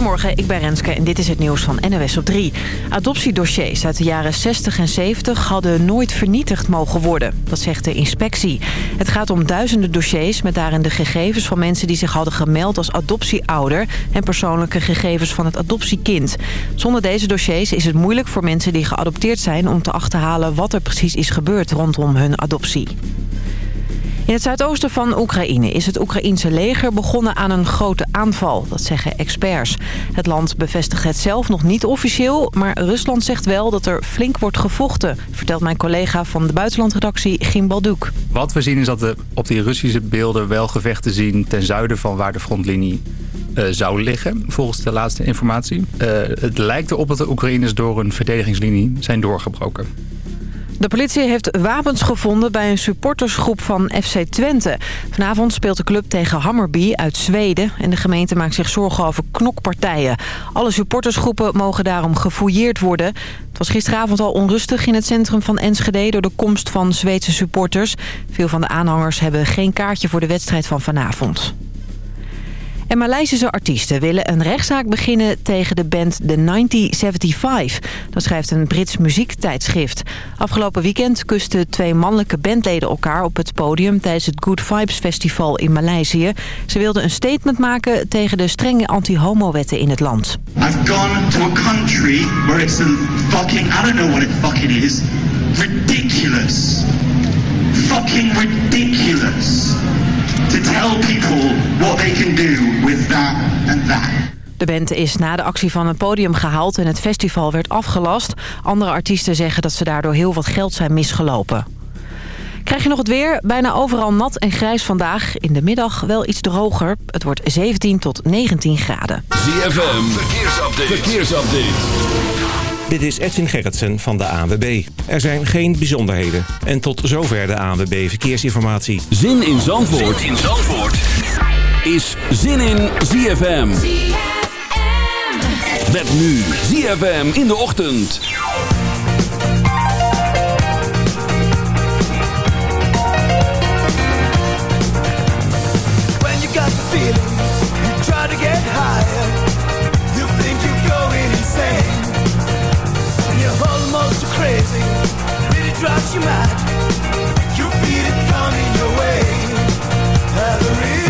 Goedemorgen, ik ben Renske en dit is het nieuws van NOS op 3. Adoptiedossiers uit de jaren 60 en 70 hadden nooit vernietigd mogen worden. Dat zegt de inspectie. Het gaat om duizenden dossiers met daarin de gegevens van mensen die zich hadden gemeld als adoptieouder... en persoonlijke gegevens van het adoptiekind. Zonder deze dossiers is het moeilijk voor mensen die geadopteerd zijn... om te achterhalen wat er precies is gebeurd rondom hun adoptie. In het zuidoosten van Oekraïne is het Oekraïense leger begonnen aan een grote aanval. Dat zeggen experts. Het land bevestigt het zelf nog niet officieel, maar Rusland zegt wel dat er flink wordt gevochten. Vertelt mijn collega van de buitenlandredactie Gim Baldoek. Wat we zien is dat we op die Russische beelden wel gevechten zien ten zuiden van waar de frontlinie uh, zou liggen, volgens de laatste informatie. Uh, het lijkt erop dat de Oekraïners door een verdedigingslinie zijn doorgebroken. De politie heeft wapens gevonden bij een supportersgroep van FC Twente. Vanavond speelt de club tegen Hammerby uit Zweden... en de gemeente maakt zich zorgen over knokpartijen. Alle supportersgroepen mogen daarom gefouilleerd worden. Het was gisteravond al onrustig in het centrum van Enschede... door de komst van Zweedse supporters. Veel van de aanhangers hebben geen kaartje voor de wedstrijd van vanavond. En Maleisische artiesten willen een rechtszaak beginnen tegen de band The 1975. Dat schrijft een Brits muziektijdschrift. Afgelopen weekend kusten twee mannelijke bandleden elkaar op het podium... tijdens het Good Vibes Festival in Maleisië. Ze wilden een statement maken tegen de strenge anti-homo-wetten in het land. I've gone to a country where it's a fucking... I don't know what it fucking is. Ridiculous. Fucking ridiculous to tell people what they can do with that and that. De band is na de actie van het podium gehaald en het festival werd afgelast. Andere artiesten zeggen dat ze daardoor heel wat geld zijn misgelopen. Krijg je nog het weer? Bijna overal nat en grijs vandaag. In de middag wel iets droger. Het wordt 17 tot 19 graden. ZFM, verkeersupdate. verkeersupdate. Dit is Edwin Gerritsen van de ANWB. Er zijn geen bijzonderheden. En tot zover de ANWB Verkeersinformatie. Zin in Zandvoort, zin in Zandvoort. is Zin in ZFM. ZFM. Met nu ZFM in de ochtend. When you got the feeling, you try to get higher. Drives you mad. You feel it coming your way. Have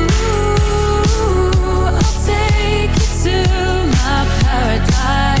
take you to my paradise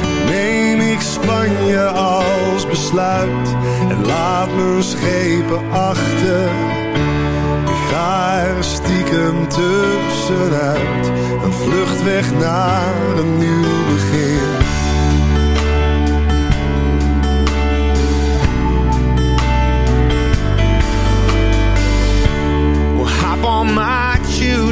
ik Spanje als besluit en laat mijn schepen achter. Ik ga er stiekem tussenuit, een vlucht weg naar een nieuw begin.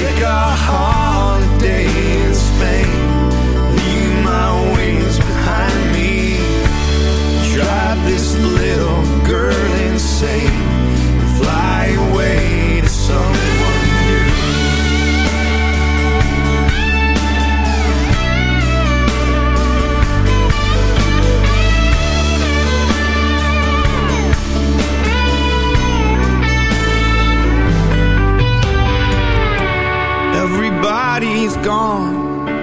Take a holiday in Spain. Leave my wings behind me. Drive this little girl insane. Fly away.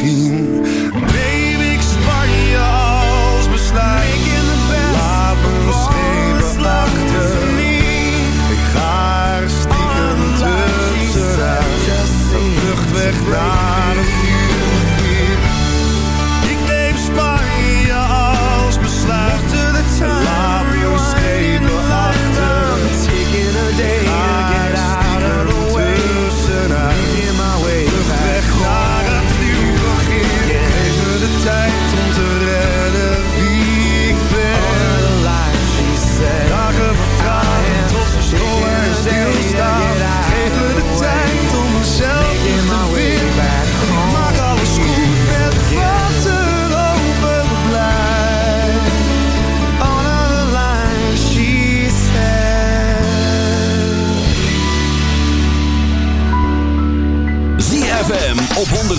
Misschien ik Spanje als besluit. Laat me schepen achter. Ik ga er stiekem tussenuit. Een vlucht weg naar een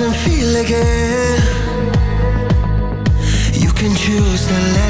And feel again. You can choose to let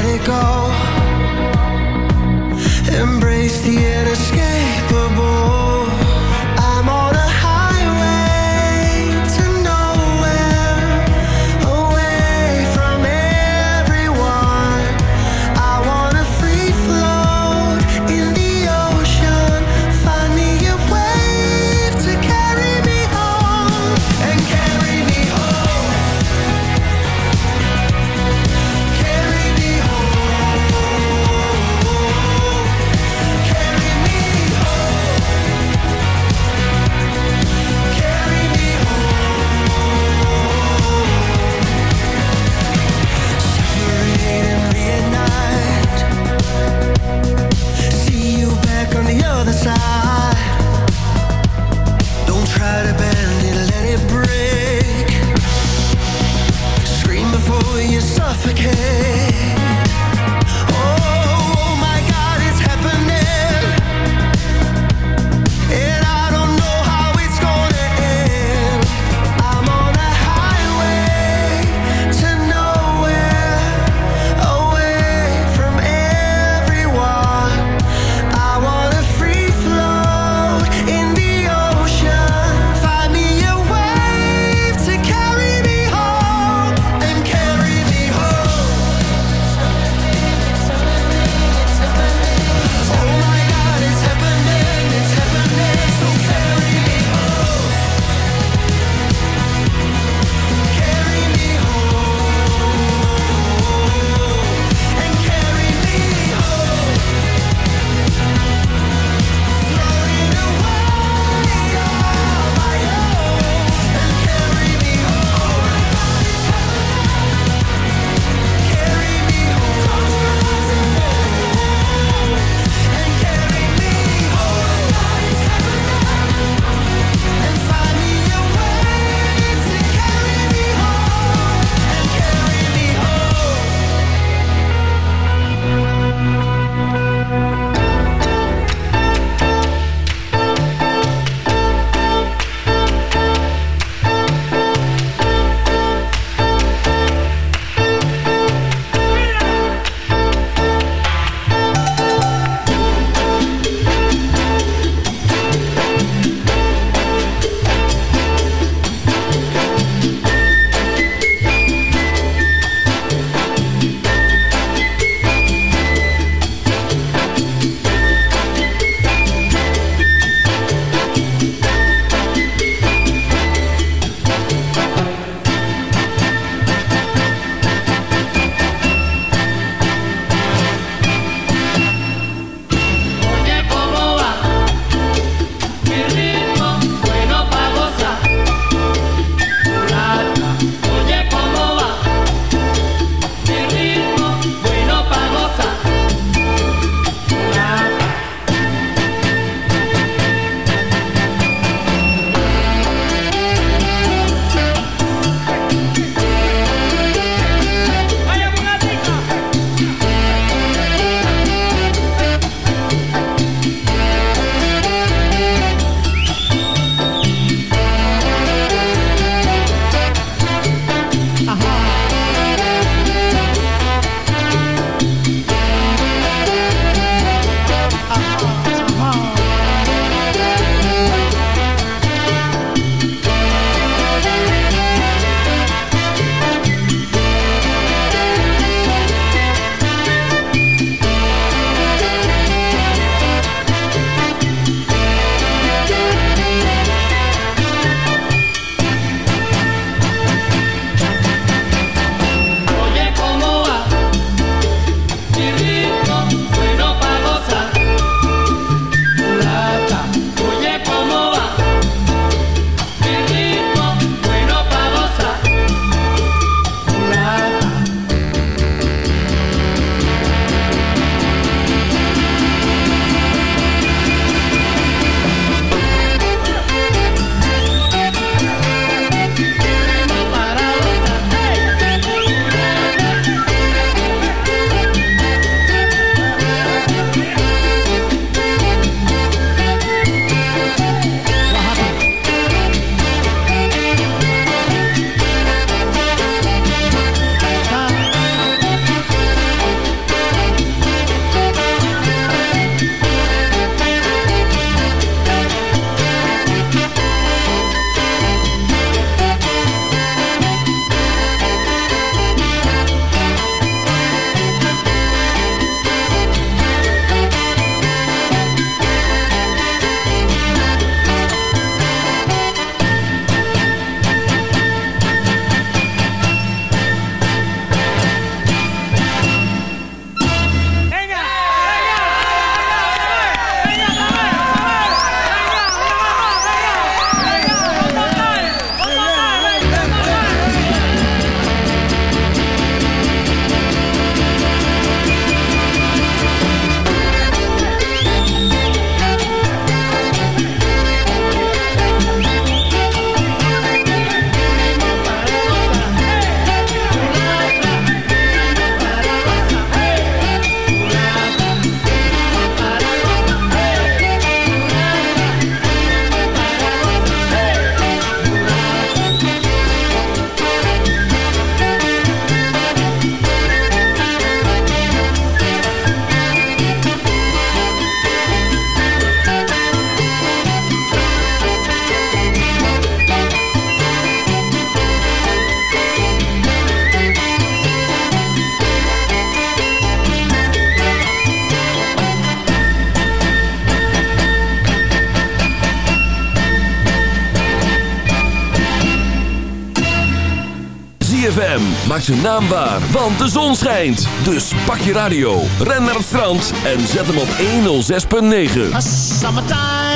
Maak zijn naam waar, want de zon schijnt. Dus pak je radio, ren naar het strand en zet hem op 106.9.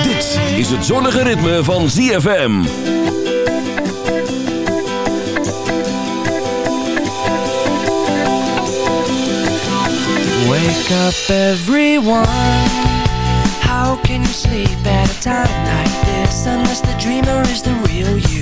Dit is het zonnige ritme van ZFM. Wake up everyone How can you sleep at a time like this Unless the dreamer is the real you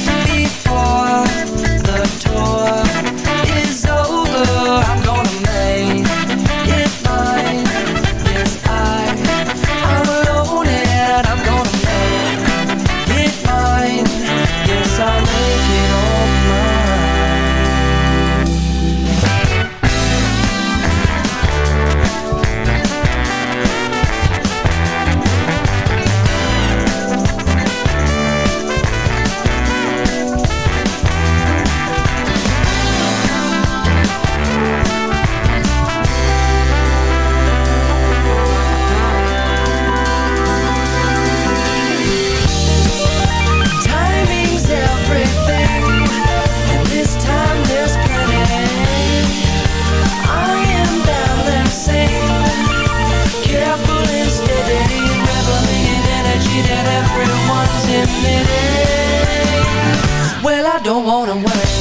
don't wanna wait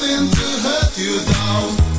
something to hurt you, though.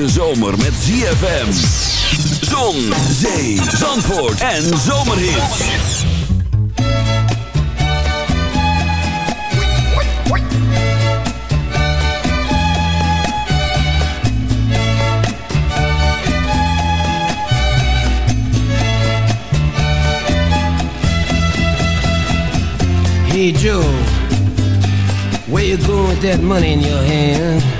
Hete zomer met ZFM. Zon, zee, zandvoort en zomerhits. Hey Joe, where you going with that money in your hand?